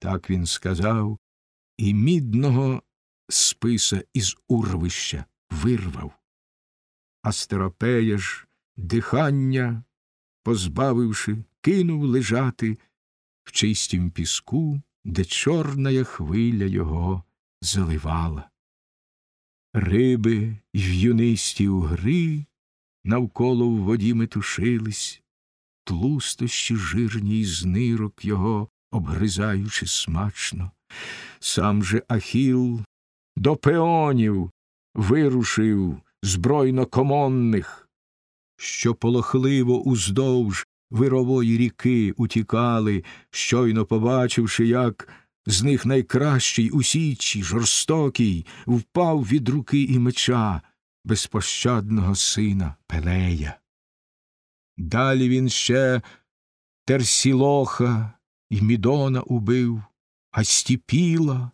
Так він сказав, і мідного списа із урвища вирвав. Астеропея ж дихання, позбавивши, кинув лежати в чистім піску, де чорна хвиля його заливала. Риби й в'юнисті угри навколо в воді метушились, тлустощі жирні з нирок його обгризаючи смачно. Сам же Ахіл до пеонів вирушив збройно комонних, що полохливо уздовж вирової ріки утікали, щойно побачивши, як з них найкращий у січі, жорстокий, впав від руки і меча безпощадного сина Пелея. Далі він ще Терсілоха й Мідона убив, а Стіпіла,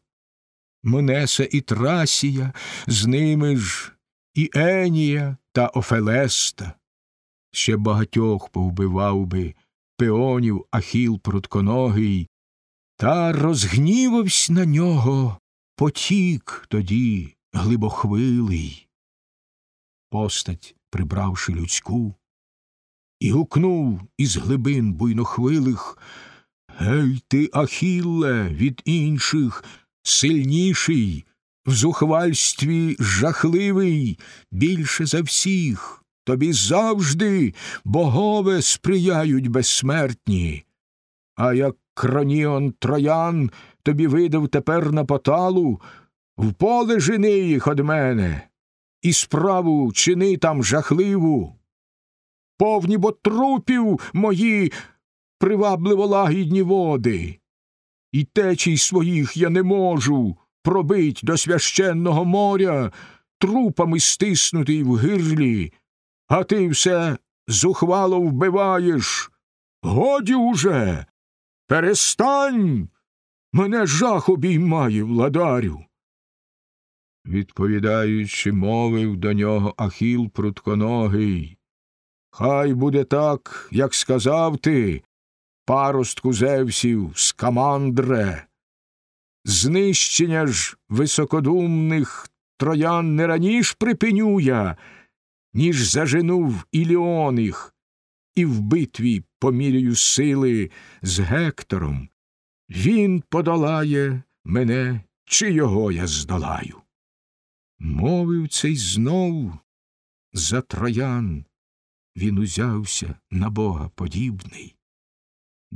Монеса і Трасія, з ними ж і Енія та Офелеста. Ще багатьох повбивав би пеонів Ахіл прутконогий, та розгнівавсь на нього потік тоді глибохвилий. Постать, прибравши людську, і гукнув із глибин буйнохвилих Гей ти, Ахілле, від інших сильніший, в зухвальстві жахливий, більше за всіх. Тобі завжди богове сприяють безсмертні. А як кроніон троян тобі видав тепер на поталу, в поле жени їх од мене, і справу чини там жахливу. Повні бо трупів мої привабливо лагідні води, і течій своїх я не можу пробить до священного моря, трупами стиснутий в гирлі, а ти все зухвало вбиваєш. Годі уже. Перестань. Мене жах обіймає, владарю. Відповідаючи, мовив до нього Ахіл прутконогий. Хай буде так, як сказав ти, паростку Зевсів, скамандре. Знищення ж високодумних троян не раніш припиню я, ніж заженув Іліон їх, і в битві поміряю сили з Гектором. Він подолає мене, чи його я здолаю. Мовив цей знов за троян, він узявся на бога подібний.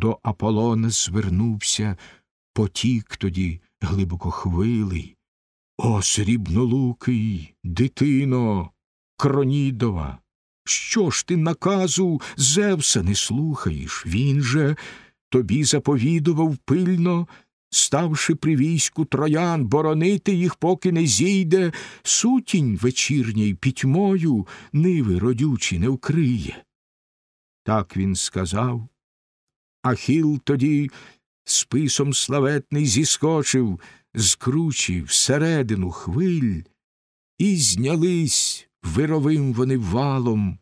До Аполлона звернувся потік тоді глибоко хвилий. О, срібнолукий, дитино, Кронідова, що ж ти наказу Зевса не слухаєш? Він же тобі заповідував пильно, ставши при війську троян, боронити їх, поки не зійде, сутінь вечірній пітьмою ниви родючі не вкриє. Так він сказав. Ахіл тоді списом славетний зіскочив з кручі всередину хвиль, і знялись вировим вони валом,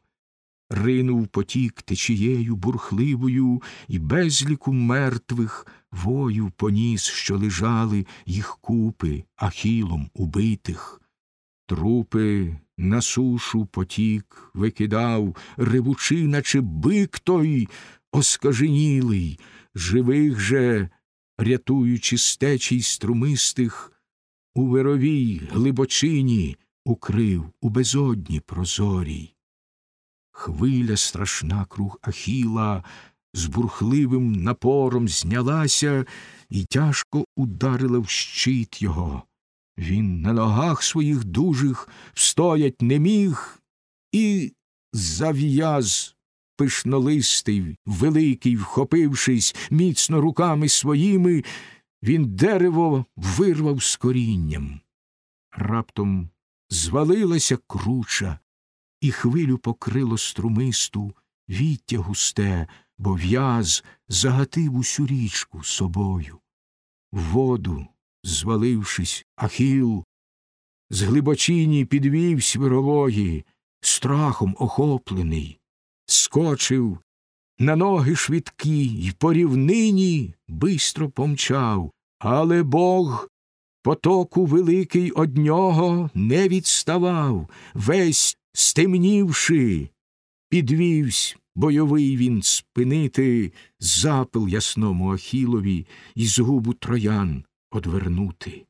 ринув потік течією бурхливою, і безліку мертвих вою поніс, що лежали їх купи ахілом убитих. Трупи на сушу потік викидав, ревучи, наче бик той оскаженілий, живих же, рятуючи стечій струмистих, у вировій глибочині укрив у безодні прозорій. Хвиля страшна круг Ахіла з бурхливим напором знялася і тяжко ударила в щит його. Він на ногах своїх дужих встоять не міг і зав'яз пишнолистий, великий, вхопившись міцно руками своїми, він дерево вирвав з корінням. Раптом звалилася круча, і хвилю покрило струмисту, віття густе, бо в'яз загатив усю річку собою. В воду, звалившись, Ахіл, з глибочині підвівсь вирової, страхом охоплений, скочив, на ноги швидкі й по рівнині бистро помчав, Але Бог потоку великий од нього не відставав, весь стемнівши, підвівсь бойовий він спинити, запил ясному Ахілові і згубу троян одвернути.